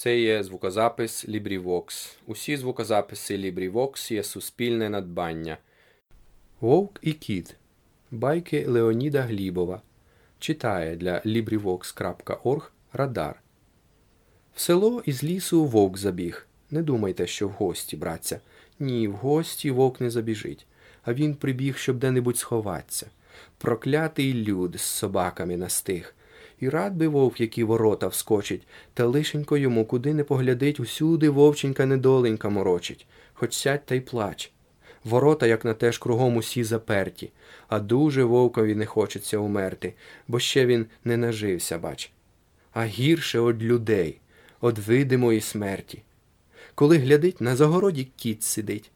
Це є звукозапис LibriVox. Усі звукозаписи LibriVox є суспільне надбання. Вовк і кіт. Байки Леоніда Глібова. Читає для LibriVox.org Радар. В село із лісу вовк забіг. Не думайте, що в гості, братця. Ні, в гості вовк не забіжить, а він прибіг, щоб де-небудь сховатися. Проклятий люд з собаками настиг. І рад би вовк, які ворота вскочить, та лишенько йому куди не поглядить, усюди вовченька недоленька морочить, хоч сядь та й плач. Ворота, як на те ж кругом усі заперті, а дуже вовкові не хочеться умерти, бо ще він не нажився, бач. А гірше од людей, од видимої смерті. Коли глядить, на загороді кіт сидить.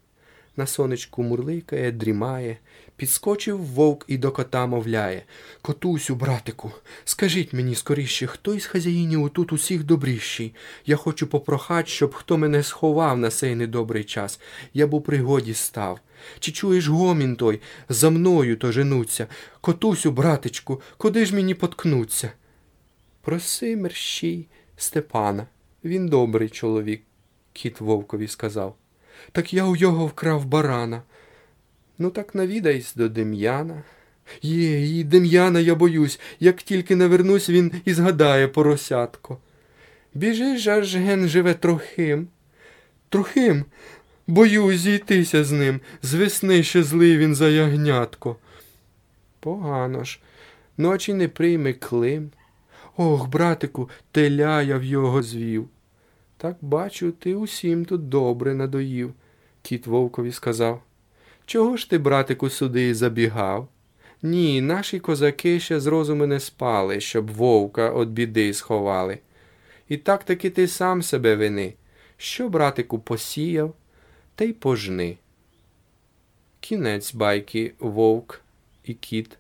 На сонечку мурликає, дрімає, підскочив вовк і до кота мовляє. Котусю, братику, скажіть мені скоріше, хто із хазяїнів отут усіх добріший? Я хочу попрохать, щоб хто мене сховав на сей недобрий час, я б у пригоді став. Чи чуєш гомін той? За мною то женуться. Котусю, братичку, куди ж мені поткнуться? Проси мерщій Степана, він добрий чоловік, кіт вовкові сказав. Так я у його вкрав барана. Ну так навідайся до Дем'яна. Є, і Дем'яна я боюсь, як тільки навернусь, він і згадає поросятко. Біжи ж аж ген живе трохим. Трохим, боюсь зійтися з ним, з весни ще злий він за ягнятко. Погано ж, ночі не прийме клим. Ох, братику, теля я в його звів. Так бачу, ти усім тут добре надоїв, кіт вовкові сказав. Чого ж ти, братику, сюди забігав? Ні, наші козаки ще з розуму не спали, щоб вовка від біди сховали. І так таки ти сам себе вини. Що, братику, посіяв, та й пожни. Кінець байки Вовк і кіт